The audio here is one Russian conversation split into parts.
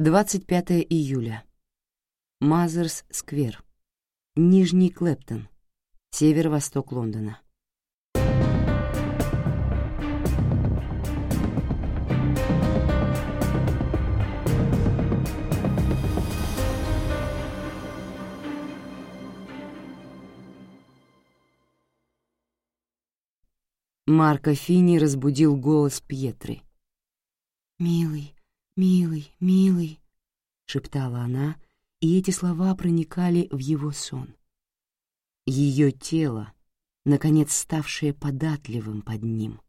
25 июля. Мазерс-сквер. Нижний Клэптон. Северо-восток Лондона. Марко Фини разбудил голос Пьетры. «Милый, милый, милый», — шептала она, и эти слова проникали в его сон. Ее тело, наконец ставшее податливым под ним,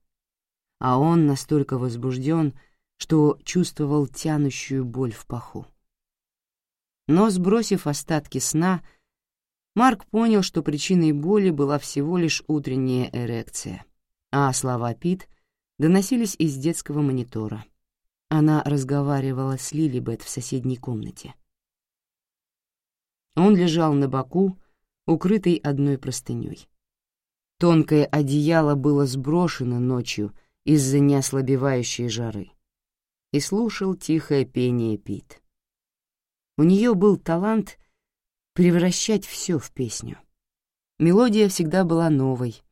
а он настолько возбужден, что чувствовал тянущую боль в паху. Но, сбросив остатки сна, Марк понял, что причиной боли была всего лишь утренняя эрекция — а слова Пит доносились из детского монитора. Она разговаривала с Лилибет в соседней комнате. Он лежал на боку, укрытый одной простыней. Тонкое одеяло было сброшено ночью из-за неослабевающей жары и слушал тихое пение Пит. У нее был талант превращать все в песню. Мелодия всегда была новой,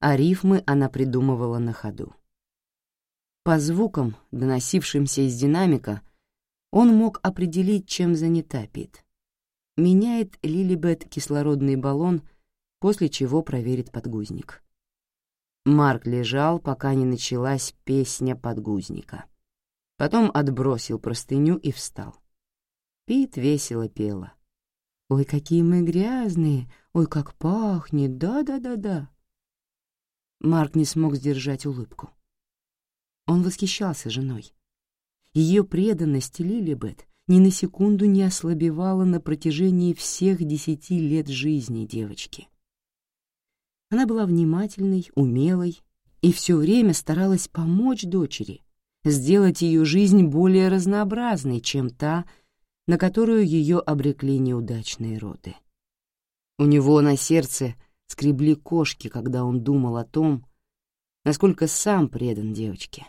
а рифмы она придумывала на ходу. По звукам, доносившимся из динамика, он мог определить, чем занята Пит. Меняет Лилибет кислородный баллон, после чего проверит подгузник. Марк лежал, пока не началась песня подгузника. Потом отбросил простыню и встал. Пит весело пела. «Ой, какие мы грязные! Ой, как пахнет! Да-да-да-да!» Марк не смог сдержать улыбку. Он восхищался женой. Ее преданность Лилибет ни на секунду не ослабевала на протяжении всех десяти лет жизни девочки. Она была внимательной, умелой и все время старалась помочь дочери, сделать ее жизнь более разнообразной, чем та, на которую ее обрекли неудачные роды. У него на сердце скребли кошки, когда он думал о том, насколько сам предан девочке.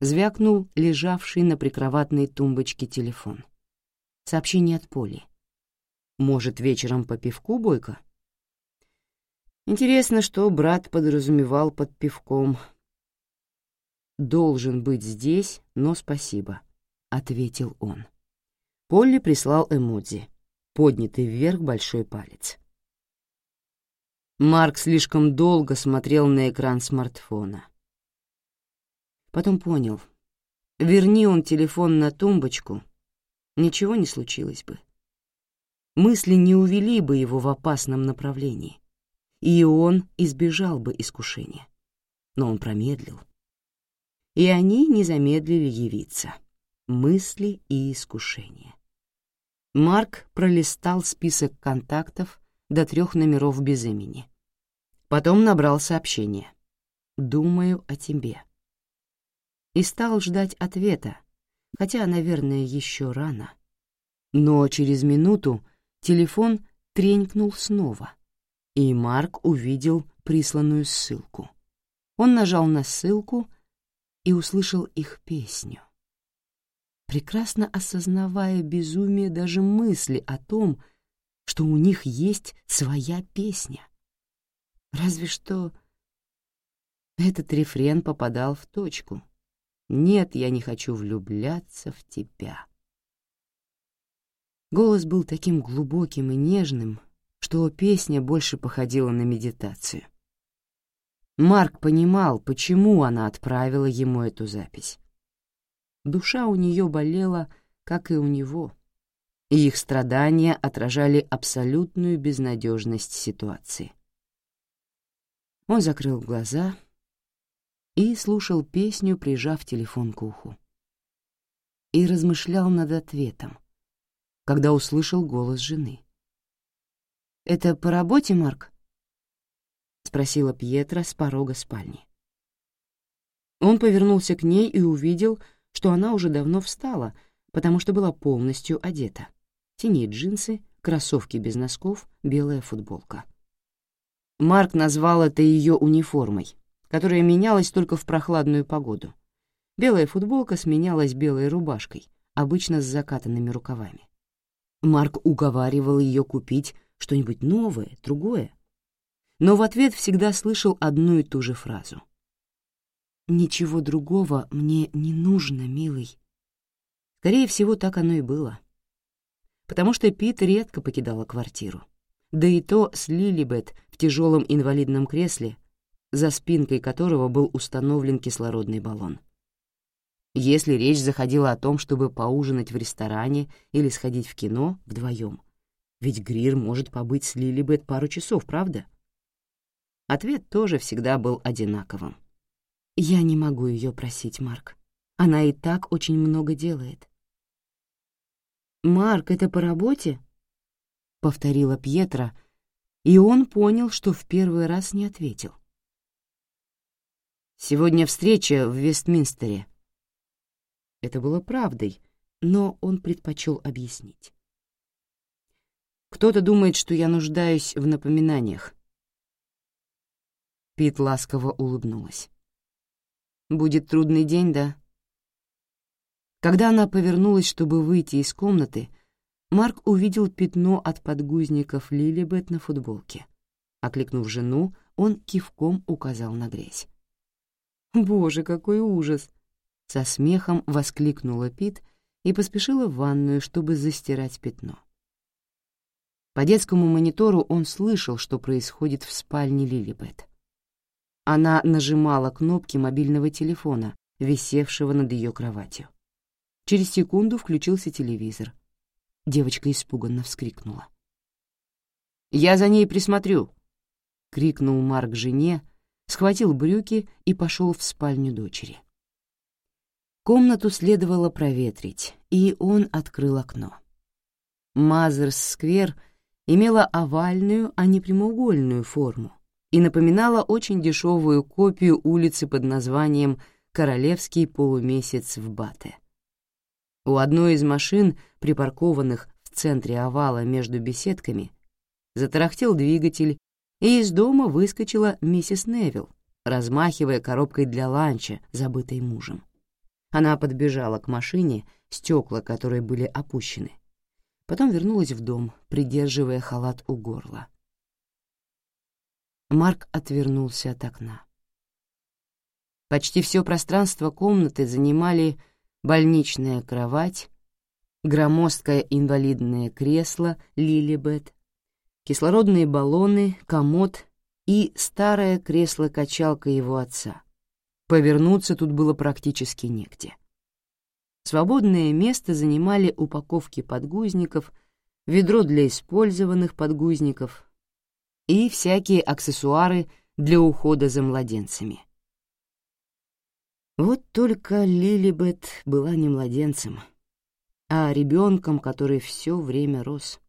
Звякнул лежавший на прикроватной тумбочке телефон. Сообщение от Поли. Может, вечером по пивку, Бойко? Интересно, что брат подразумевал под пивком. «Должен быть здесь, но спасибо», — ответил он. Полли прислал эмодзи поднятый вверх большой палец. Марк слишком долго смотрел на экран смартфона. Потом понял, верни он телефон на тумбочку, ничего не случилось бы. Мысли не увели бы его в опасном направлении, и он избежал бы искушения. Но он промедлил. И они не замедлили явиться. Мысли и искушения. Марк пролистал список контактов до трех номеров без имени. Потом набрал сообщение. «Думаю о тебе». И стал ждать ответа, хотя, наверное, еще рано. Но через минуту телефон тренькнул снова, и Марк увидел присланную ссылку. Он нажал на ссылку и услышал их песню прекрасно осознавая безумие даже мысли о том, что у них есть своя песня. Разве что этот рефрен попадал в точку. «Нет, я не хочу влюбляться в тебя». Голос был таким глубоким и нежным, что песня больше походила на медитацию. Марк понимал, почему она отправила ему эту запись. Душа у нее болела, как и у него, и их страдания отражали абсолютную безнадежность ситуации. Он закрыл глаза и слушал песню, прижав телефон к уху. И размышлял над ответом, когда услышал голос жены. «Это по работе, Марк?» — спросила Пьетра с порога спальни. Он повернулся к ней и увидел, что она уже давно встала, потому что была полностью одета. Синие джинсы, кроссовки без носков, белая футболка. Марк назвал это ее униформой, которая менялась только в прохладную погоду. Белая футболка сменялась белой рубашкой, обычно с закатанными рукавами. Марк уговаривал ее купить что-нибудь новое, другое. Но в ответ всегда слышал одну и ту же фразу. «Ничего другого мне не нужно, милый». Скорее всего, так оно и было. Потому что Пит редко покидала квартиру. Да и то с Лилибет в тяжелом инвалидном кресле, за спинкой которого был установлен кислородный баллон. Если речь заходила о том, чтобы поужинать в ресторане или сходить в кино вдвоем, ведь Грир может побыть с Лилибет пару часов, правда? Ответ тоже всегда был одинаковым. «Я не могу ее просить, Марк. Она и так очень много делает». «Марк, это по работе?» — повторила Пьетра, и он понял, что в первый раз не ответил. «Сегодня встреча в Вестминстере», это было правдой, но он предпочел объяснить. «Кто-то думает, что я нуждаюсь в напоминаниях». Пит ласково улыбнулась. «Будет трудный день, да?» Когда она повернулась, чтобы выйти из комнаты, Марк увидел пятно от подгузников Лилибет на футболке. Окликнув жену, он кивком указал на грязь. «Боже, какой ужас!» Со смехом воскликнула Пит и поспешила в ванную, чтобы застирать пятно. По детскому монитору он слышал, что происходит в спальне Лилибет. Она нажимала кнопки мобильного телефона, висевшего над ее кроватью. Через секунду включился телевизор. Девочка испуганно вскрикнула. «Я за ней присмотрю!» — крикнул Марк жене, схватил брюки и пошел в спальню дочери. Комнату следовало проветрить, и он открыл окно. Мазерс-сквер имела овальную, а не прямоугольную форму и напоминала очень дешевую копию улицы под названием «Королевский полумесяц в Бате». У одной из машин, припаркованных в центре овала между беседками, затарахтел двигатель, и из дома выскочила миссис Невилл, размахивая коробкой для ланча, забытой мужем. Она подбежала к машине, стекла которой были опущены. Потом вернулась в дом, придерживая халат у горла. Марк отвернулся от окна. Почти все пространство комнаты занимали больничная кровать, громоздкое инвалидное кресло Лилибет, кислородные баллоны, комод и старое кресло-качалка его отца — Повернуться тут было практически негде. Свободное место занимали упаковки подгузников, ведро для использованных подгузников и всякие аксессуары для ухода за младенцами. Вот только Лилибет была не младенцем, а ребенком, который все время рос.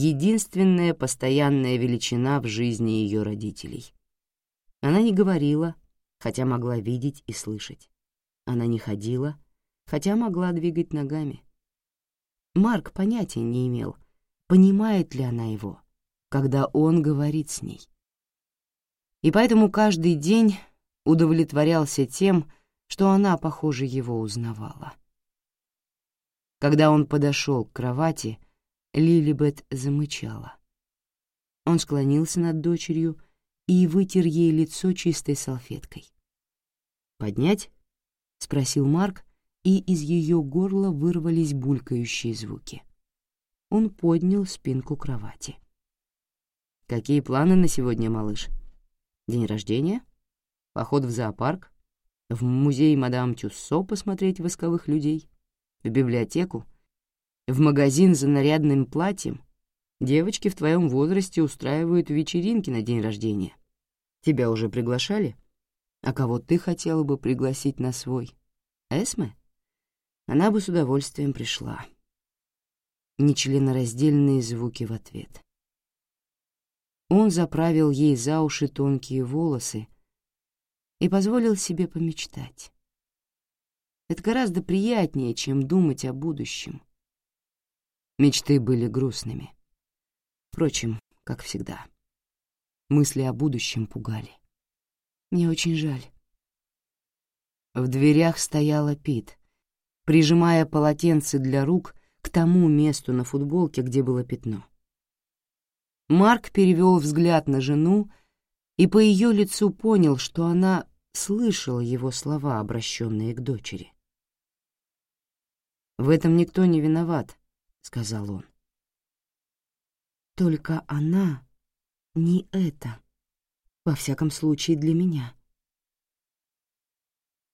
Единственная постоянная величина в жизни ее родителей. Она не говорила, хотя могла видеть и слышать. Она не ходила, хотя могла двигать ногами. Марк понятия не имел, понимает ли она его, когда он говорит с ней. И поэтому каждый день удовлетворялся тем, что она, похоже, его узнавала. Когда он подошел к кровати, Лилибет замычала. Он склонился над дочерью и вытер ей лицо чистой салфеткой. «Поднять?» — спросил Марк, и из ее горла вырвались булькающие звуки. Он поднял спинку кровати. «Какие планы на сегодня, малыш? День рождения? Поход в зоопарк? В музей мадам Тюссо посмотреть восковых людей? В библиотеку? В магазин за нарядным платьем? Девочки в твоем возрасте устраивают вечеринки на день рождения. Тебя уже приглашали? А кого ты хотела бы пригласить на свой? Эсме? Она бы с удовольствием пришла. Нечленораздельные звуки в ответ. Он заправил ей за уши тонкие волосы и позволил себе помечтать. Это гораздо приятнее, чем думать о будущем. Мечты были грустными. Впрочем, как всегда. Мысли о будущем пугали. Мне очень жаль. В дверях стояла Пит, прижимая полотенце для рук к тому месту на футболке, где было пятно. Марк перевел взгляд на жену и по ее лицу понял, что она слышала его слова, обращенные к дочери. «В этом никто не виноват», — сказал он. «Только она не это, во всяком случае для меня».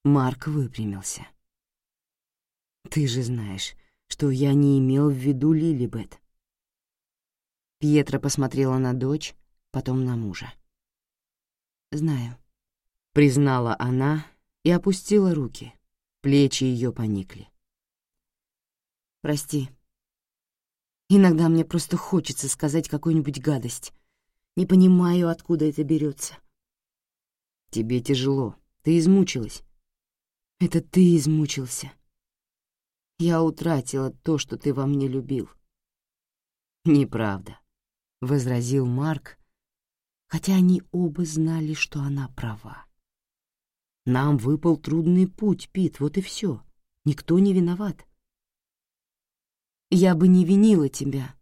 Марк выпрямился. «Ты же знаешь, что я не имел в виду Лилибет». Пьетра посмотрела на дочь, потом на мужа. «Знаю», — признала она и опустила руки, плечи ее поникли. «Прости. Иногда мне просто хочется сказать какую-нибудь гадость. Не понимаю, откуда это берется. «Тебе тяжело, ты измучилась». Это ты измучился. Я утратила то, что ты во мне любил. Неправда, — возразил Марк, хотя они оба знали, что она права. Нам выпал трудный путь, Пит, вот и все. Никто не виноват. Я бы не винила тебя,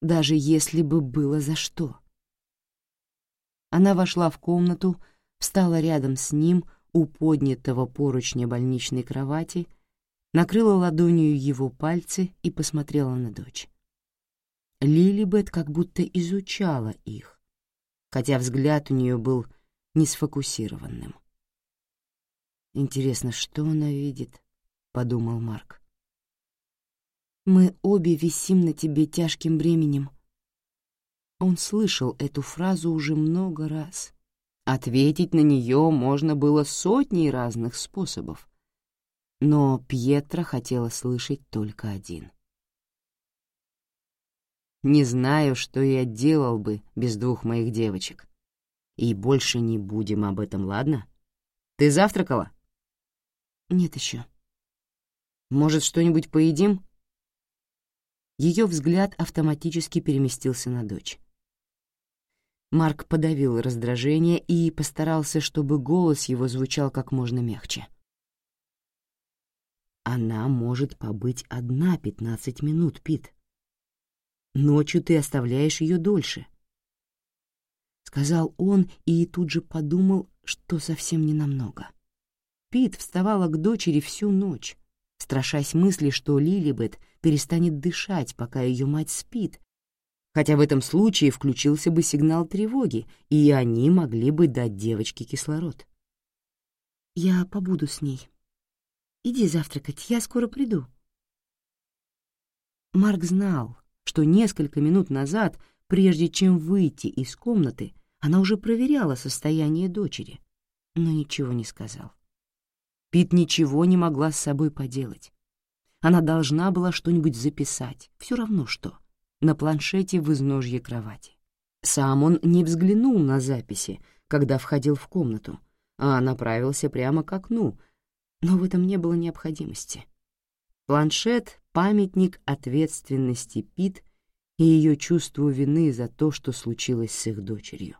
даже если бы было за что. Она вошла в комнату, встала рядом с ним, — у поднятого поручня больничной кровати, накрыла ладонью его пальцы и посмотрела на дочь. Лилибет как будто изучала их, хотя взгляд у нее был не сфокусированным. «Интересно, что она видит?» — подумал Марк. «Мы обе висим на тебе тяжким бременем». Он слышал эту фразу уже много раз — Ответить на нее можно было сотней разных способов. Но Пьетра хотела слышать только один. «Не знаю, что я делал бы без двух моих девочек. И больше не будем об этом, ладно? Ты завтракала?» «Нет еще». «Может, что-нибудь поедим?» Ее взгляд автоматически переместился на дочь. Марк подавил раздражение и постарался, чтобы голос его звучал как можно мягче. «Она может побыть одна пятнадцать минут, Пит. Ночью ты оставляешь ее дольше», — сказал он и тут же подумал, что совсем не намного. Пит вставала к дочери всю ночь, страшась мысли, что Лилибет перестанет дышать, пока ее мать спит, хотя в этом случае включился бы сигнал тревоги, и они могли бы дать девочке кислород. «Я побуду с ней. Иди завтракать, я скоро приду». Марк знал, что несколько минут назад, прежде чем выйти из комнаты, она уже проверяла состояние дочери, но ничего не сказал. Пит ничего не могла с собой поделать. Она должна была что-нибудь записать, все равно что — на планшете в изножье кровати. Сам он не взглянул на записи, когда входил в комнату, а направился прямо к окну, но в этом не было необходимости. Планшет — памятник ответственности Пит и ее чувству вины за то, что случилось с их дочерью.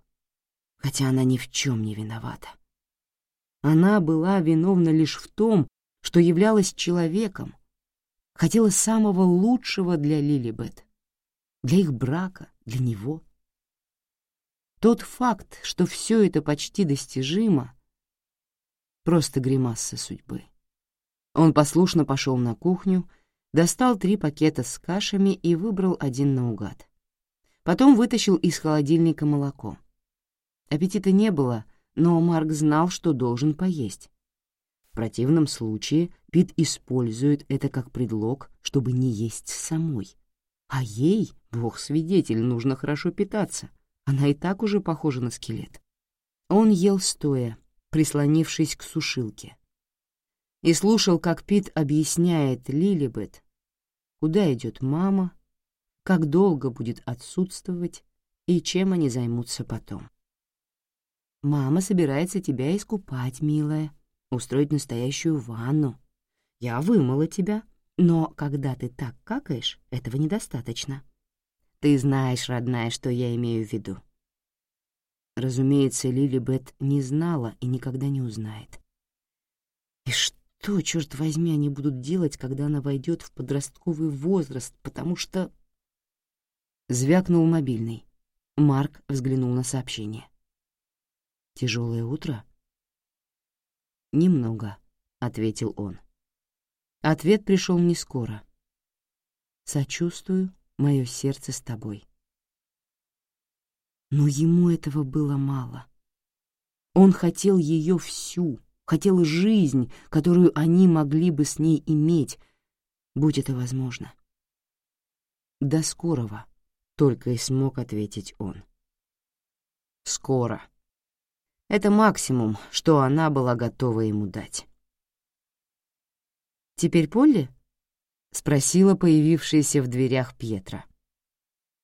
Хотя она ни в чем не виновата. Она была виновна лишь в том, что являлась человеком, хотела самого лучшего для Лилибет — для их брака, для него. Тот факт, что все это почти достижимо, просто гримаса судьбы. Он послушно пошел на кухню, достал три пакета с кашами и выбрал один наугад. Потом вытащил из холодильника молоко. Аппетита не было, но Марк знал, что должен поесть. В противном случае Пит использует это как предлог, чтобы не есть самой. А ей, бог свидетель, нужно хорошо питаться. Она и так уже похожа на скелет. Он ел стоя, прислонившись к сушилке. И слушал, как Пит объясняет Лилибет, куда идет мама, как долго будет отсутствовать и чем они займутся потом. «Мама собирается тебя искупать, милая, устроить настоящую ванну. Я вымыла тебя, но когда ты так какаешь, этого недостаточно. Ты знаешь, родная, что я имею в виду. Разумеется, Лили Бет не знала и никогда не узнает. И что, черт возьми, они будут делать, когда она войдет в подростковый возраст, потому что... Звякнул мобильный. Марк взглянул на сообщение. «Тяжелое утро?» «Немного», — ответил он. Ответ пришел не скоро. «Сочувствую, мое сердце с тобой». Но ему этого было мало. Он хотел ее всю, хотел жизнь, которую они могли бы с ней иметь, будь это возможно. «До скорого», — только и смог ответить он. «Скоро». Это максимум, что она была готова ему дать. «Теперь Полли?» — спросила появившаяся в дверях Пьетра.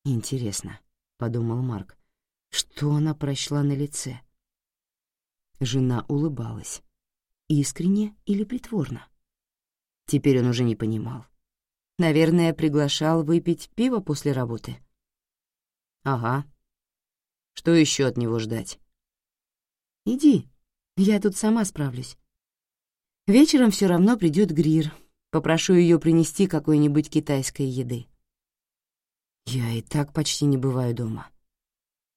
«Интересно», — подумал Марк, — «что она прочла на лице?» Жена улыбалась. Искренне или притворно? Теперь он уже не понимал. Наверное, приглашал выпить пиво после работы. Ага. Что еще от него ждать? Иди, я тут сама справлюсь. Вечером все равно придет Грир. Попрошу ее принести какой-нибудь китайской еды. Я и так почти не бываю дома.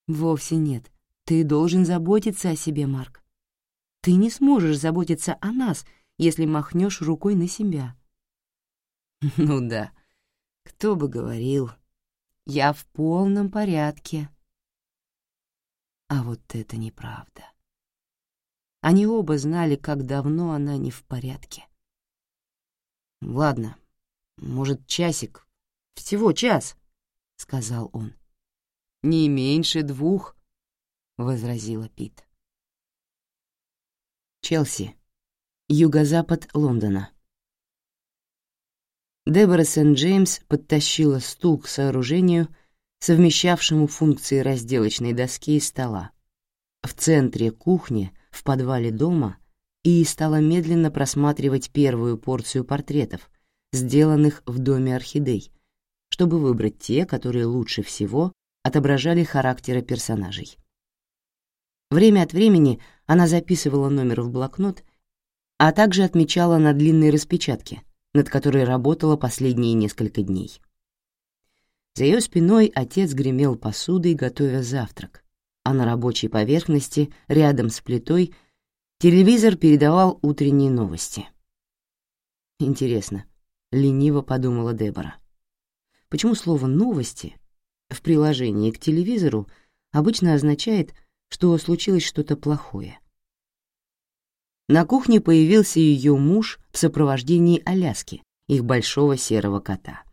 Вовсе нет. Ты должен заботиться о себе, Марк. Ты не сможешь заботиться о нас, если махнешь рукой на себя. Ну да, кто бы говорил. Я в полном порядке. А вот это неправда. Они оба знали, как давно она не в порядке. «Ладно, может, часик, всего час», — сказал он. «Не меньше двух», — возразила Пит. Челси, юго-запад Лондона. Дебора Сент-Джеймс подтащила стул к сооружению, совмещавшему функции разделочной доски и стола, в центре кухни в подвале дома и стала медленно просматривать первую порцию портретов, сделанных в доме орхидей, чтобы выбрать те, которые лучше всего отображали характеры персонажей. Время от времени она записывала номер в блокнот, а также отмечала на длинной распечатке, над которой работала последние несколько дней. За ее спиной отец гремел посудой, готовя завтрак, а на рабочей поверхности, рядом с плитой, телевизор передавал утренние новости. «Интересно», — лениво подумала Дебора. «Почему слово «новости» в приложении к телевизору обычно означает — что случилось что-то плохое. На кухне появился ее муж в сопровождении Аляски, их большого серого кота.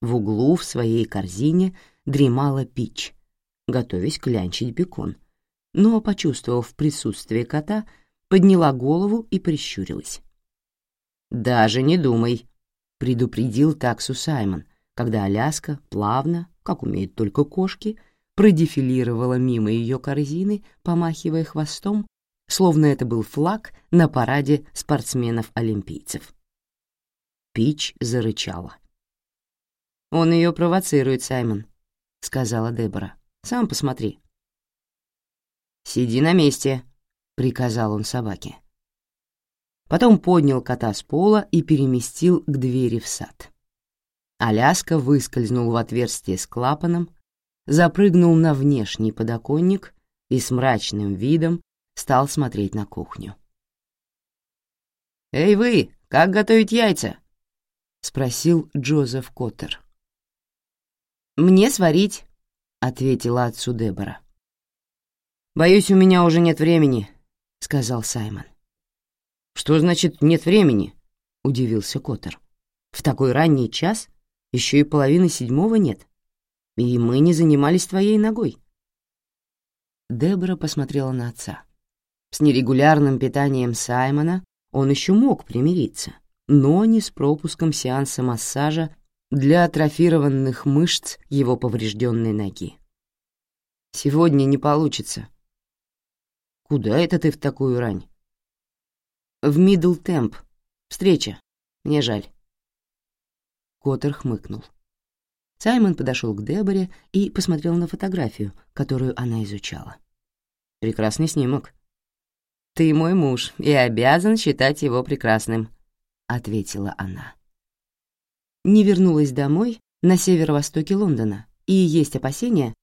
В углу в своей корзине дремала пич, готовясь клянчить бекон, но, почувствовав присутствие кота, подняла голову и прищурилась. «Даже не думай», — предупредил таксу Саймон, когда Аляска плавно, как умеют только кошки, продефилировала мимо ее корзины, помахивая хвостом, словно это был флаг на параде спортсменов-олимпийцев. Пич зарычала. «Он ее провоцирует, Саймон», — сказала Дебора. «Сам посмотри». «Сиди на месте», — приказал он собаке. Потом поднял кота с пола и переместил к двери в сад. Аляска выскользнул в отверстие с клапаном, запрыгнул на внешний подоконник и с мрачным видом стал смотреть на кухню. «Эй вы, как готовить яйца?» — спросил Джозеф Коттер. «Мне сварить», — ответила отцу Дебора. «Боюсь, у меня уже нет времени», — сказал Саймон. «Что значит «нет времени»?» — удивился Коттер. «В такой ранний час еще и половины седьмого нет» и мы не занимались твоей ногой». Дебора посмотрела на отца. С нерегулярным питанием Саймона он еще мог примириться, но не с пропуском сеанса массажа для атрофированных мышц его поврежденной ноги. «Сегодня не получится». «Куда это ты в такую рань?» «В Мидл Темп. Встреча. Мне жаль». Коттер хмыкнул. Саймон подошел к Деборе и посмотрел на фотографию, которую она изучала. «Прекрасный снимок». «Ты мой муж и обязан считать его прекрасным», — ответила она. Не вернулась домой на северо-востоке Лондона, и есть опасения.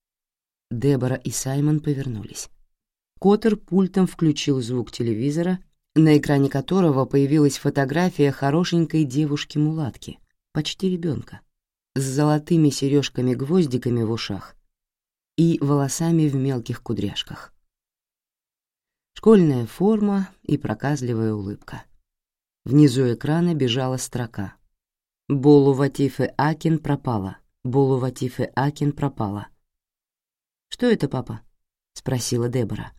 Дебора и Саймон повернулись. Коттер пультом включил звук телевизора, на экране которого появилась фотография хорошенькой девушки-мулатки, почти ребенка, с золотыми сережками-гвоздиками в ушах и волосами в мелких кудряшках. Школьная форма и проказливая улыбка. Внизу экрана бежала строка. «Болу Ватифе Акин пропала. Болу Ватифе Акин пропала». «Что это, папа?» — спросила Дебора.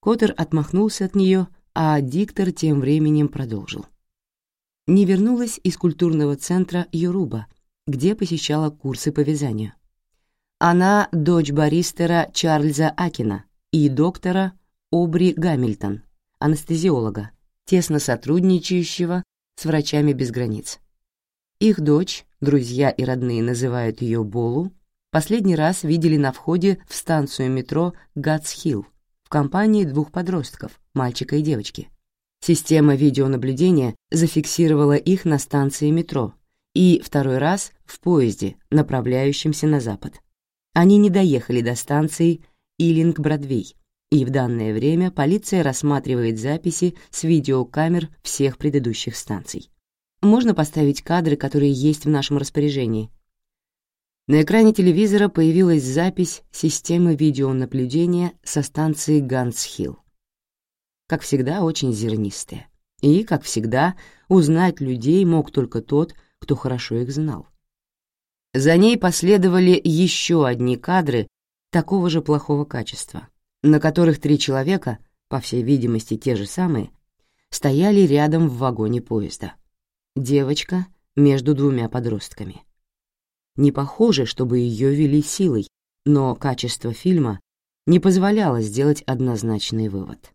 Коттер отмахнулся от нее, а диктор тем временем продолжил. Не вернулась из культурного центра Юруба, где посещала курсы по вязанию. Она дочь баристера Чарльза Акина и доктора Обри Гамильтон, анестезиолога, тесно сотрудничающего с врачами без границ. Их дочь, друзья и родные называют ее Болу, последний раз видели на входе в станцию метро Гатс-Хилл в компании двух подростков, мальчика и девочки. Система видеонаблюдения зафиксировала их на станции метро и второй раз в поезде, направляющемся на запад. Они не доехали до станции Илинг-Бродвей, и в данное время полиция рассматривает записи с видеокамер всех предыдущих станций. Можно поставить кадры, которые есть в нашем распоряжении. На экране телевизора появилась запись системы видеонаблюдения со станции Ганс-Хилл. Как всегда, очень зернистая. И, как всегда, узнать людей мог только тот, кто хорошо их знал. За ней последовали еще одни кадры такого же плохого качества — на которых три человека, по всей видимости те же самые, стояли рядом в вагоне поезда. Девочка между двумя подростками. Не похоже, чтобы ее вели силой, но качество фильма не позволяло сделать однозначный вывод.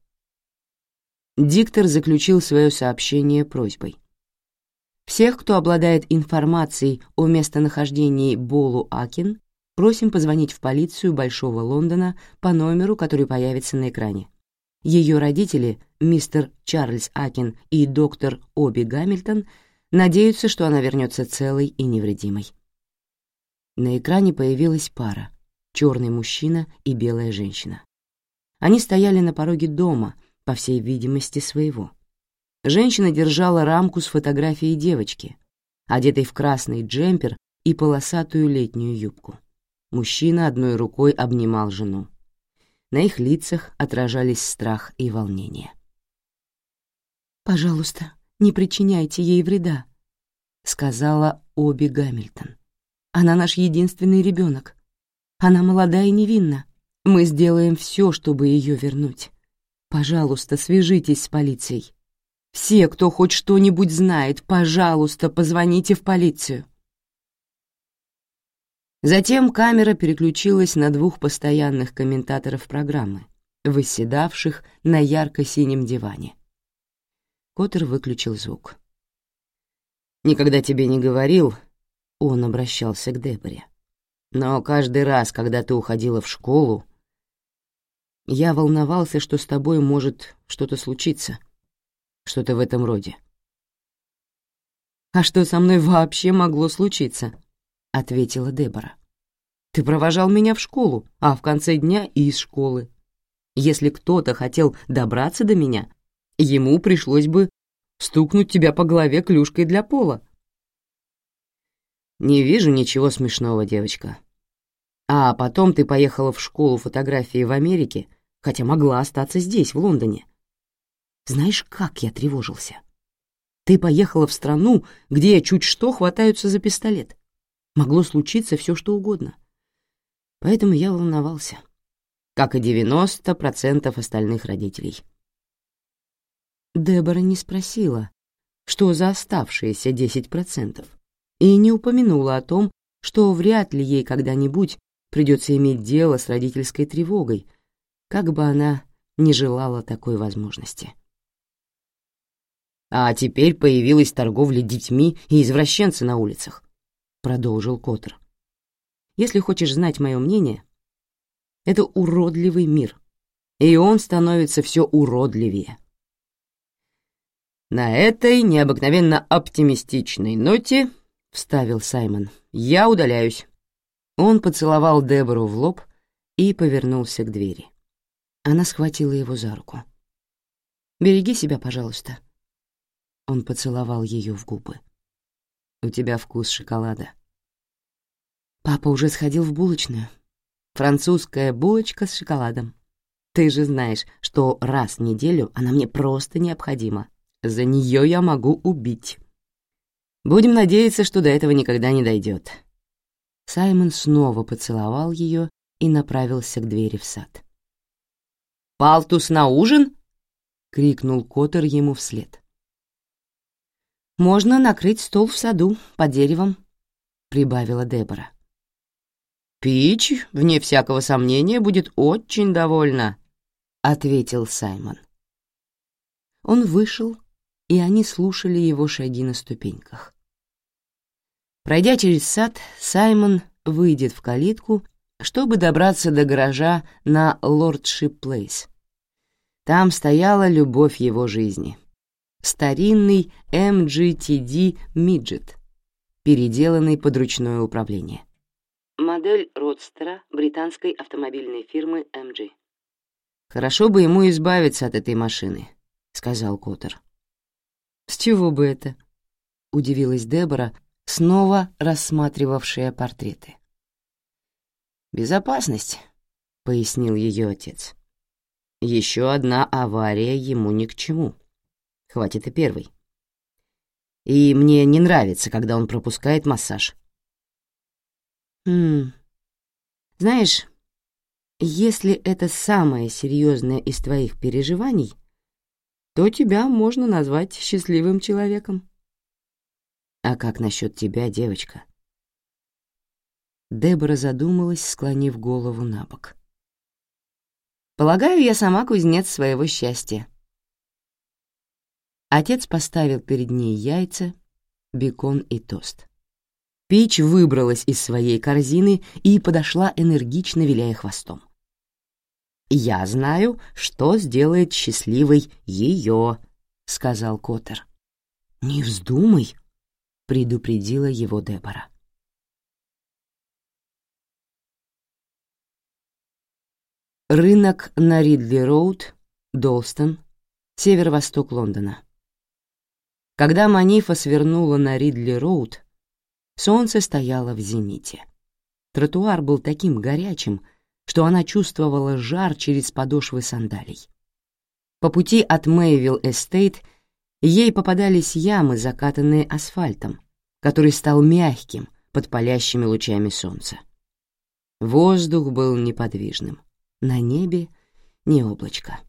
Диктор заключил свое сообщение просьбой. Всех, кто обладает информацией о местонахождении Болу Акин, Просим позвонить в полицию Большого Лондона по номеру, который появится на экране. Ее родители, мистер Чарльз Акин и доктор Оби Гамильтон, надеются, что она вернется целой и невредимой. На экране появилась пара — черный мужчина и белая женщина. Они стояли на пороге дома, по всей видимости, своего. Женщина держала рамку с фотографией девочки, одетой в красный джемпер и полосатую летнюю юбку. Мужчина одной рукой обнимал жену. На их лицах отражались страх и волнение. «Пожалуйста, не причиняйте ей вреда», — сказала Оби Гамильтон. «Она наш единственный ребенок. Она молода и невинна. Мы сделаем все, чтобы ее вернуть. Пожалуйста, свяжитесь с полицией. Все, кто хоть что-нибудь знает, пожалуйста, позвоните в полицию». Затем камера переключилась на двух постоянных комментаторов программы, выседавших на ярко-синем диване. Коттер выключил звук. «Никогда тебе не говорил», — он обращался к Деборе. «Но каждый раз, когда ты уходила в школу, я волновался, что с тобой может что-то случиться, что-то в этом роде». «А что со мной вообще могло случиться?» ответила Дебора. «Ты провожал меня в школу, а в конце дня и из школы. Если кто-то хотел добраться до меня, ему пришлось бы стукнуть тебя по голове клюшкой для пола». «Не вижу ничего смешного, девочка. А потом ты поехала в школу фотографии в Америке, хотя могла остаться здесь, в Лондоне. Знаешь, как я тревожился? Ты поехала в страну, где чуть что хватаются за пистолет. Могло случиться все, что угодно. Поэтому я волновался, как и 90% остальных родителей. Дебора не спросила, что за оставшиеся 10%, и не упомянула о том, что вряд ли ей когда-нибудь придется иметь дело с родительской тревогой, как бы она не желала такой возможности. А теперь появилась торговля детьми и извращенцы на улицах продолжил Коттер. «Если хочешь знать мое мнение, это уродливый мир, и он становится все уродливее. «На этой необыкновенно оптимистичной ноте», — вставил Саймон, — «я удаляюсь». Он поцеловал Дебору в лоб и повернулся к двери. Она схватила его за руку. «Береги себя, пожалуйста». Он поцеловал ее в губы. «У тебя вкус шоколада». Папа уже сходил в булочную. Французская булочка с шоколадом. Ты же знаешь, что раз в неделю она мне просто необходима. За нее я могу убить. Будем надеяться, что до этого никогда не дойдет. Саймон снова поцеловал ее и направился к двери в сад. «Палтус на ужин?» — крикнул Коттер ему вслед. «Можно накрыть стол в саду, под деревом», — прибавила Дебора. «Пич, вне всякого сомнения, будет очень довольна», — ответил Саймон. Он вышел, и они слушали его шаги на ступеньках. Пройдя через сад, Саймон выйдет в калитку чтобы добраться до гаража на Лордшип Плейс. Там стояла любовь его жизни. Старинный MGTD Midget, переделанный под ручное управление. Модель родстера британской автомобильной фирмы MG. «Хорошо бы ему избавиться от этой машины», — сказал Коттер. «С чего бы это?» — удивилась Дебора, снова рассматривавшая портреты. «Безопасность», — пояснил ее отец. «Еще одна авария ему ни к чему. Хватит и первой. И мне не нравится, когда он пропускает массаж». «Хм... Знаешь, если это самое серьезное из твоих переживаний, то тебя можно назвать счастливым человеком». «А как насчет тебя, девочка?» Дебора задумалась, склонив голову на бок. «Полагаю, я сама кузнец своего счастья». Отец поставил перед ней яйца, бекон и тост. Пич выбралась из своей корзины и подошла, энергично виляя хвостом. «Я знаю, что сделает счастливой ее», — сказал Коттер. «Не вздумай», — предупредила его Дебора. Рынок на Ридли-Роуд, Долстон, северо-восток Лондона. Когда Манифа свернула на Ридли-Роуд, солнце стояло в зените. Тротуар был таким горячим, что она чувствовала жар через подошвы сандалий. По пути от Мэйвилл-Эстейт ей попадались ямы, закатанные асфальтом, который стал мягким под палящими лучами солнца. Воздух был неподвижным. На небе не облачко.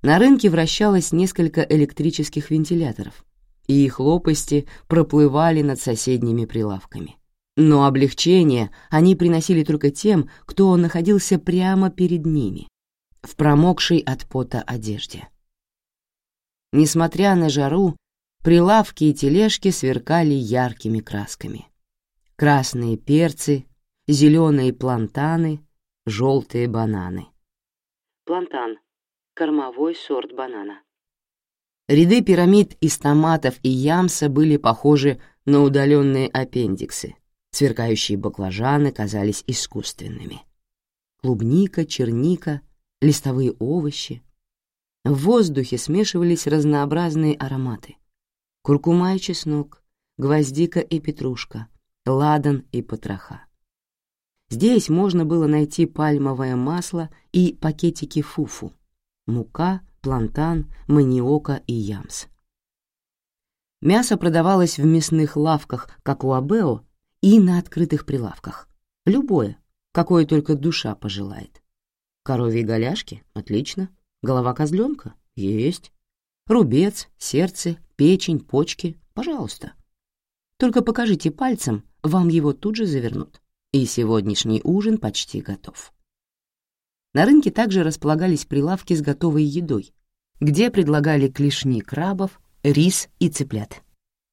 На рынке вращалось несколько электрических вентиляторов, и их лопасти проплывали над соседними прилавками. Но облегчение они приносили только тем, кто находился прямо перед ними, в промокшей от пота одежде. Несмотря на жару, прилавки и тележки сверкали яркими красками. Красные перцы, зеленые плантаны — желтые бананы. Плантан — кормовой сорт банана. Ряды пирамид из томатов и ямса были похожи на удаленные аппендиксы. Сверкающие баклажаны казались искусственными. Клубника, черника, листовые овощи. В воздухе смешивались разнообразные ароматы. Куркума и чеснок, гвоздика и петрушка, ладан и потроха. Здесь можно было найти пальмовое масло и пакетики фуфу, мука, плантан, маниока и ямс. Мясо продавалось в мясных лавках, как у Абео, и на открытых прилавках. Любое, какое только душа пожелает. Коровьи голяшки? Отлично. Голова козленка? Есть. Рубец, сердце, печень, почки? Пожалуйста. Только покажите пальцем, вам его тут же завернут и сегодняшний ужин почти готов. На рынке также располагались прилавки с готовой едой, где предлагали клешни крабов, рис и цыплят.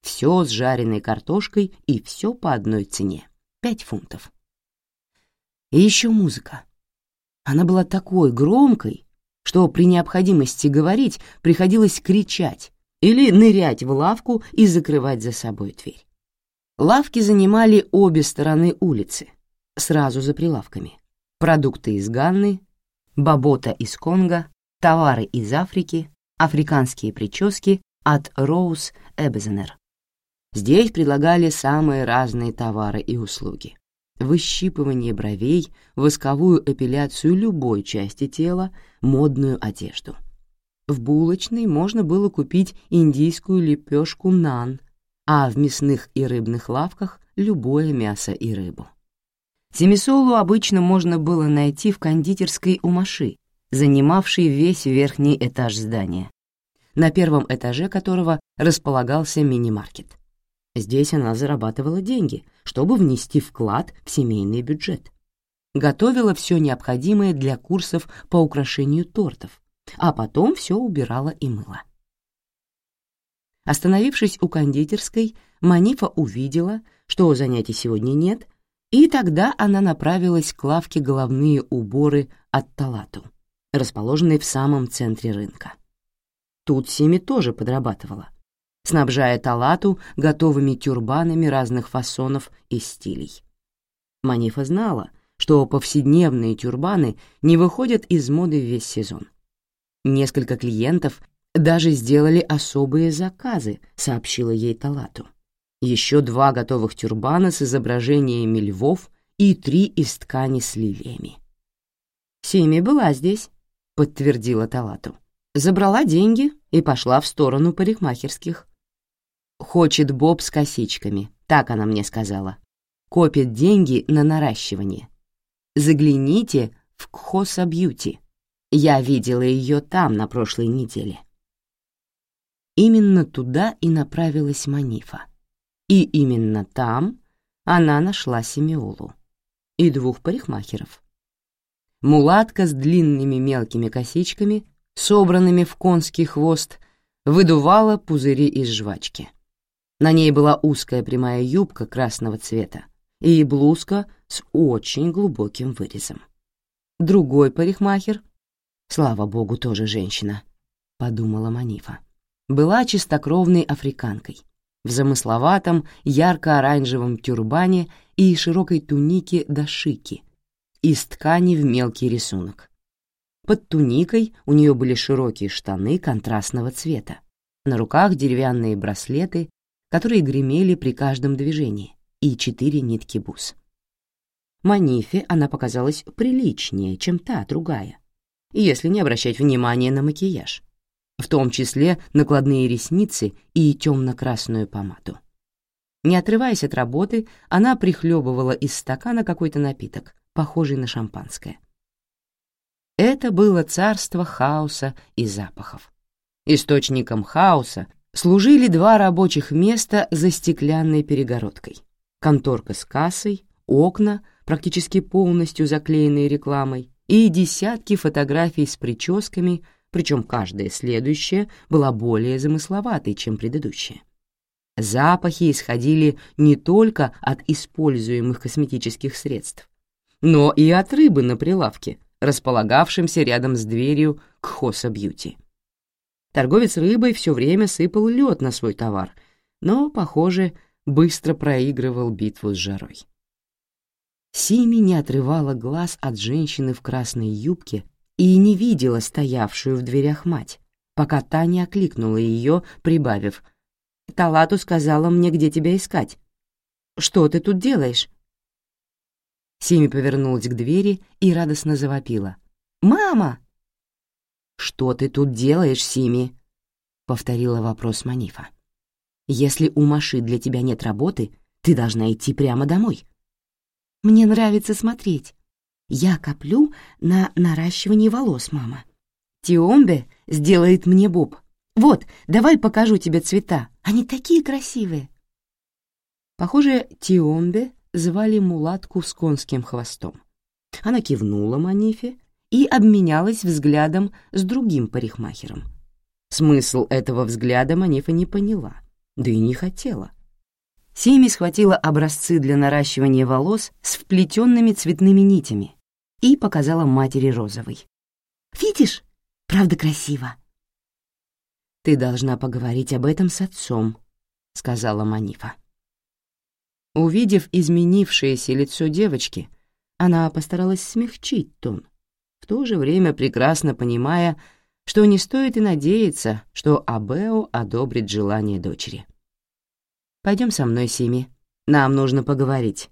Все с жареной картошкой и все по одной цене — пять фунтов. И еще музыка. Она была такой громкой, что при необходимости говорить приходилось кричать или нырять в лавку и закрывать за собой дверь. Лавки занимали обе стороны улицы, сразу за прилавками. Продукты из Ганны, бабота из Конго, товары из Африки, африканские прически от Роуз Эбезенер. Здесь предлагали самые разные товары и услуги. Выщипывание бровей, восковую эпиляцию любой части тела, модную одежду. В булочной можно было купить индийскую лепешку нан, а в мясных и рыбных лавках — любое мясо и рыбу. Семисолу обычно можно было найти в кондитерской у Маши, занимавшей весь верхний этаж здания, на первом этаже которого располагался мини-маркет. Здесь она зарабатывала деньги, чтобы внести вклад в семейный бюджет. Готовила все необходимое для курсов по украшению тортов, а потом все убирала и мыла. Остановившись у кондитерской, Манифа увидела, что занятий сегодня нет, и тогда она направилась к лавке головные уборы от Талату, расположенной в самом центре рынка. Тут Сими тоже подрабатывала, снабжая Талату готовыми тюрбанами разных фасонов и стилей. Манифа знала, что повседневные тюрбаны не выходят из моды весь сезон. Несколько клиентов даже сделали особые заказы, сообщила ей Талату еще два готовых тюрбана с изображениями львов и три из ткани с лилиями. «Сими была здесь», — подтвердила Талату. Забрала деньги и пошла в сторону парикмахерских. «Хочет Боб с косичками», — так она мне сказала. «Копит деньги на наращивание. Загляните в Кхоса Бьюти. Я видела ее там на прошлой неделе». Именно туда и направилась Манифа. И именно там она нашла Семиолу и двух парикмахеров. Мулатка с длинными мелкими косичками, собранными в конский хвост, выдувала пузыри из жвачки. На ней была узкая прямая юбка красного цвета и блузка с очень глубоким вырезом. Другой парикмахер, слава богу, тоже женщина, подумала Манифа, была чистокровной африканкой в замысловатом ярко-оранжевом тюрбане и широкой тунике дашики из ткани в мелкий рисунок. Под туникой у нее были широкие штаны контрастного цвета, на руках деревянные браслеты, которые гремели при каждом движении, и четыре нитки бус. Манифе она показалась приличнее, чем та другая, если не обращать внимания на макияж в том числе накладные ресницы и темно-красную помаду. Не отрываясь от работы, она прихлебывала из стакана какой-то напиток, похожий на шампанское. Это было царство хаоса и запахов. Источником хаоса служили два рабочих места за стеклянной перегородкой. Конторка с кассой, окна, практически полностью заклеенные рекламой, и десятки фотографий с прическами — причем каждая следующая была более замысловатой, чем предыдущая. Запахи исходили не только от используемых косметических средств, но и от рыбы на прилавке, располагавшемся рядом с дверью к Хоса Бьюти. Торговец рыбой все время сыпал лед на свой товар, но, похоже, быстро проигрывал битву с жарой. Сими не отрывала глаз от женщины в красной юбке и не видела стоявшую в дверях мать, пока та не окликнула ее, прибавив. «Талату сказала мне, где тебя искать. Что ты тут делаешь?» Сими повернулась к двери и радостно завопила. «Мама!» «Что ты тут делаешь, Сими?» — повторила вопрос Манифа. «Если у Маши для тебя нет работы, ты должна идти прямо домой». «Мне нравится смотреть. Я коплю на наращивание волос, мама. Тиомбе сделает мне боб. Вот, давай покажу тебе цвета. Они такие красивые. Похоже, Тиомбе звали мулатку с конским хвостом. Она кивнула Манифе и обменялась взглядом с другим парикмахером. Смысл этого взгляда Манифа не поняла, да и не хотела. Сими схватила образцы для наращивания волос с вплетенными цветными нитями и показала матери розовый. «Видишь? Правда красиво?» «Ты должна поговорить об этом с отцом», — сказала Манифа. Увидев изменившееся лицо девочки, она постаралась смягчить тон, то же время прекрасно понимая, что не стоит и надеяться, что Абео одобрит желание дочери. «Пойдем со мной, Сими, нам нужно поговорить».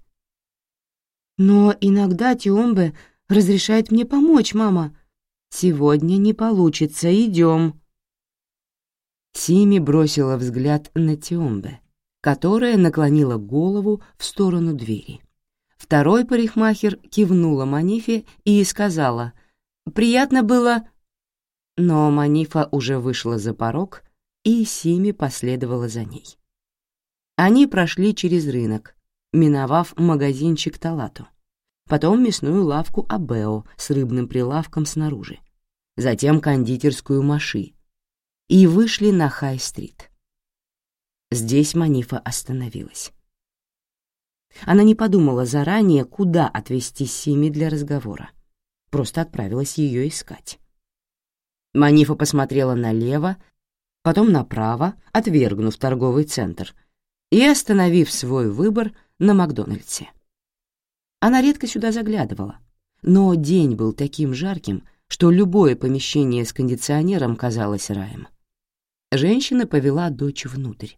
«Но иногда Тиомбе разрешает мне помочь, мама. Сегодня не получится, идем». Сими бросила взгляд на Тиомбе, которая наклонила голову в сторону двери. Второй парикмахер кивнула Манифе и сказала «Приятно было...» Но Манифа уже вышла за порог, и Сими последовала за ней. Они прошли через рынок, миновав магазинчик Талату, потом мясную лавку Абео с рыбным прилавком снаружи, затем кондитерскую Маши, и вышли на Хай-стрит. Здесь Манифа остановилась. Она не подумала заранее, куда отвезти Сими для разговора. Просто отправилась ее искать. Манифа посмотрела налево, потом направо, отвергнув торговый центр, и остановив свой выбор на Макдональдсе. Она редко сюда заглядывала, но день был таким жарким, что любое помещение с кондиционером казалось раем. Женщина повела дочь внутрь,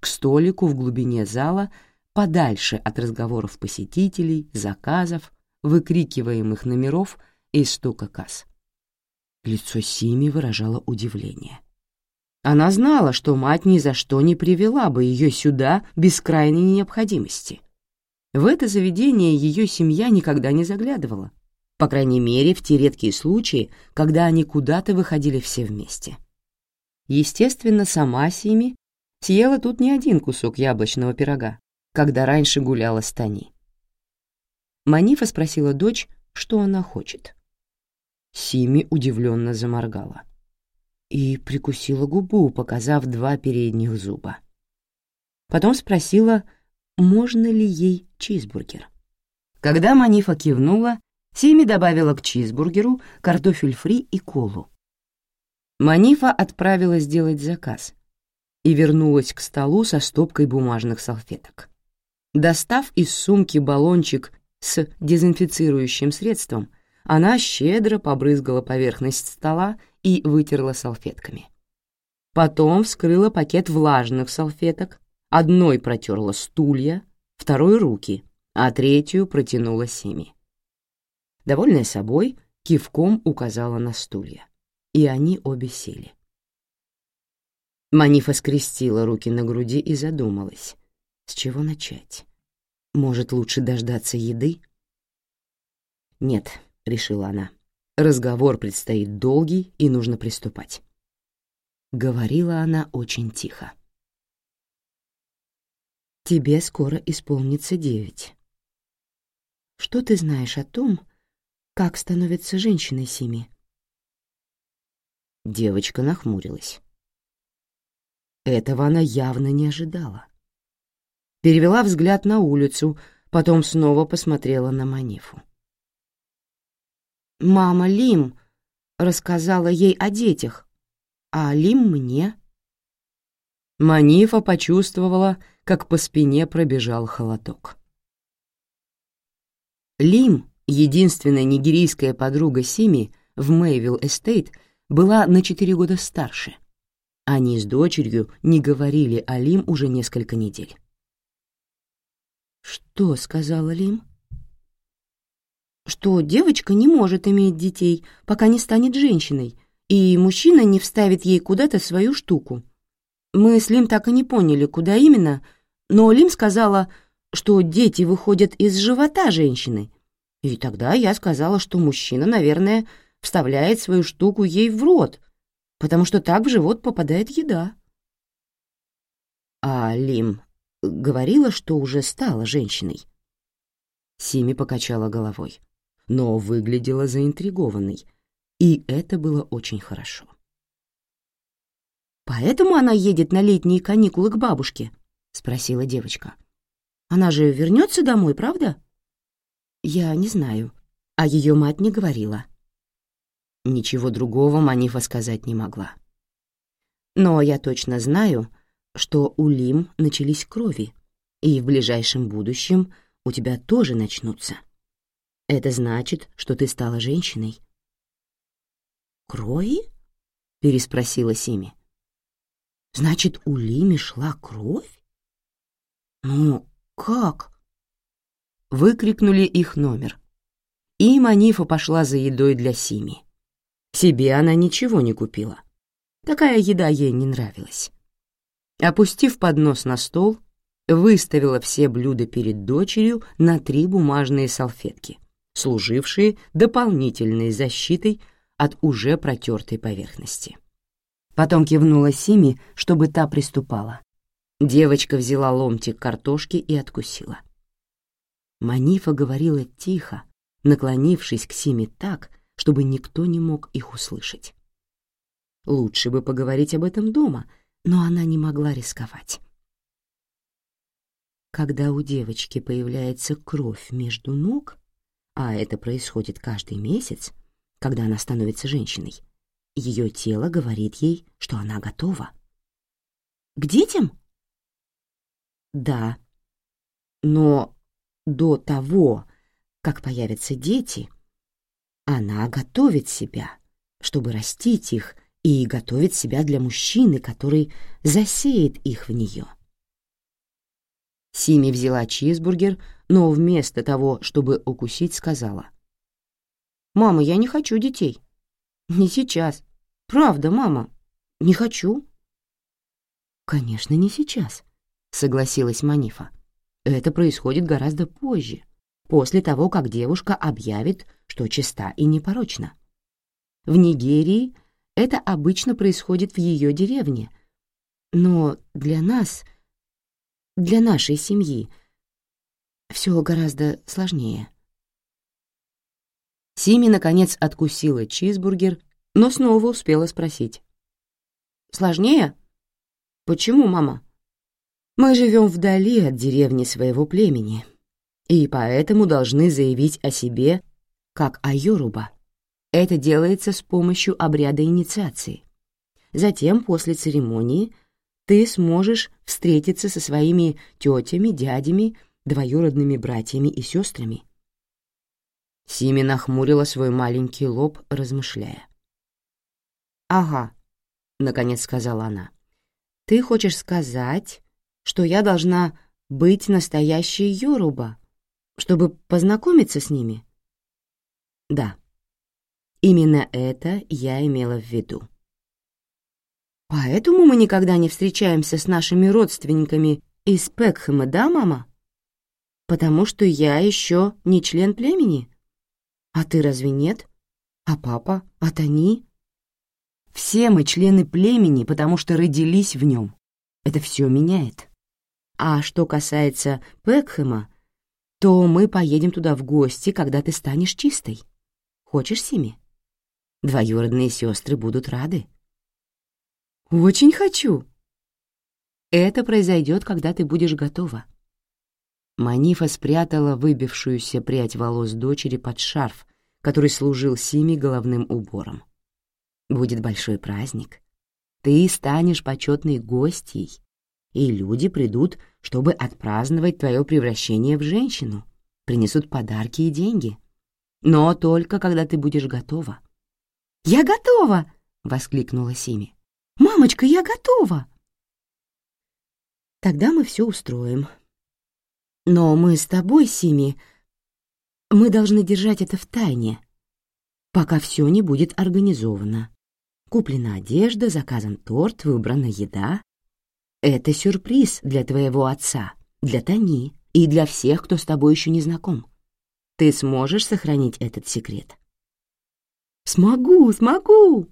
к столику в глубине зала, подальше от разговоров посетителей, заказов, выкрикиваемых номеров и стука касс. Лицо Сими выражало удивление. Она знала, что мать ни за что не привела бы ее сюда без крайней необходимости. В это заведение ее семья никогда не заглядывала, по крайней мере, в те редкие случаи, когда они куда-то выходили все вместе. Естественно, сама Сими съела тут не один кусок яблочного пирога, когда раньше гуляла с Тани. Манифа спросила дочь, что она хочет. Сими удивленно заморгала и прикусила губу, показав два передних зуба. Потом спросила, можно ли ей чизбургер. Когда Манифа кивнула, Сими добавила к чизбургеру картофель фри и колу. Манифа отправилась делать заказ и вернулась к столу со стопкой бумажных салфеток. Достав из сумки баллончик с дезинфицирующим средством, она щедро побрызгала поверхность стола и вытерла салфетками. Потом вскрыла пакет влажных салфеток, одной протерла стулья, второй — руки, а третью протянула Сими. Довольная собой, кивком указала на стулья, и они обе сели. Манифа скрестила руки на груди и задумалась, с чего начать. Может, лучше дождаться еды? Нет, — решила она. «Разговор предстоит долгий, и нужно приступать». Говорила она очень тихо. «Тебе скоро исполнится девять. Что ты знаешь о том, как становится женщиной Сими?» Девочка нахмурилась. Этого она явно не ожидала. Перевела взгляд на улицу, потом снова посмотрела на Манифу. Мама Лим рассказала ей о детях, а Лим мне. Манифа почувствовала, как по спине пробежал холодок. Лим, единственная нигерийская подруга Сими в Мэйвилл Эстейт, была на четыре года старше. Они с дочерью не говорили о Лим уже несколько недель. «Что?» — сказала Лим что девочка не может иметь детей, пока не станет женщиной, и мужчина не вставит ей куда-то свою штуку. Мы с Лим так и не поняли, куда именно, но Лим сказала, что дети выходят из живота женщины. И тогда я сказала, что мужчина, наверное, вставляет свою штуку ей в рот, потому что так в живот попадает еда. А Лим говорила, что уже стала женщиной. Сими покачала головой но выглядела заинтригованной, и это было очень хорошо. «Поэтому она едет на летние каникулы к бабушке?» — спросила девочка. «Она же вернется домой, правда?» «Я не знаю. А ее мать не говорила. Ничего другого Манифа сказать не могла. Но я точно знаю, что у Лим начались крови, и в ближайшем будущем у тебя тоже начнутся. Это значит, что ты стала женщиной. «Крови?» — переспросила Сими. «Значит, у Лими шла кровь? Ну, как?» Выкрикнули их номер. И Манифа пошла за едой для Сими. Себе она ничего не купила. Такая еда ей не нравилась. Опустив поднос на стол, выставила все блюда перед дочерью на три бумажные салфетки, служившие дополнительной защитой от уже протертой поверхности. Потом кивнула Сими, чтобы та приступала. Девочка взяла ломтик картошки и откусила. Манифа говорила тихо, наклонившись к Симе так, чтобы никто не мог их услышать. Лучше бы поговорить об этом дома, но она не могла рисковать. Когда у девочки появляется кровь между ног, а это происходит каждый месяц, когда она становится женщиной, ее тело говорит ей, что она готова. К детям? Да. Но до того, как появятся дети, она готовит себя, чтобы растить их и готовит себя для мужчины, который засеет их в нее. Сими взяла чизбургер, но вместо того, чтобы укусить, сказала. «Мама, я не хочу детей. Не сейчас. Правда, мама, не хочу». «Конечно, не сейчас», — согласилась Манифа. «Это происходит гораздо позже, после того, как девушка объявит, что чиста и непорочна. В Нигерии это обычно происходит в ее деревне. Но для нас, для нашей семьи, все гораздо сложнее. Сими, наконец, откусила чизбургер, но снова успела спросить. «Сложнее? Почему, мама?» «Мы живем вдали от деревни своего племени, и поэтому должны заявить о себе как о Йоруба. Это делается с помощью обряда инициации. Затем, после церемонии, ты сможешь встретиться со своими тетями, дядями, двоюродными братьями и сестрами. Сими нахмурила свой маленький лоб, размышляя. «Ага», — наконец сказала она, — «ты хочешь сказать, что я должна быть настоящей Йоруба, чтобы познакомиться с ними?» «Да», Именно это я имела в виду. Поэтому мы никогда не встречаемся с нашими родственниками из Пекхэма, да, мама? Потому что я еще не член племени. А ты разве нет? А папа? А Тони? Все мы члены племени, потому что родились в нем. Это все меняет. А что касается Пекхэма, то мы поедем туда в гости, когда ты станешь чистой. Хочешь, Сими? Двоюродные сестры будут рады. Очень хочу. Это произойдет, когда ты будешь готова. Манифа спрятала выбившуюся прядь волос дочери под шарф, который служил Сими головным убором. Будет большой праздник. Ты станешь почетной гостьей, и люди придут, чтобы отпраздновать твое превращение в женщину, принесут подарки и деньги. Но только когда ты будешь готова. «Я готова!» — воскликнула Сими. «Мамочка, я готова!» «Тогда мы все устроим. Но мы с тобой, Сими, мы должны держать это в тайне, пока все не будет организовано. Куплена одежда, заказан торт, выбрана еда. Это сюрприз для твоего отца, для Тони и для всех, кто с тобой еще не знаком. Ты сможешь сохранить этот секрет?» «Смогу, смогу!»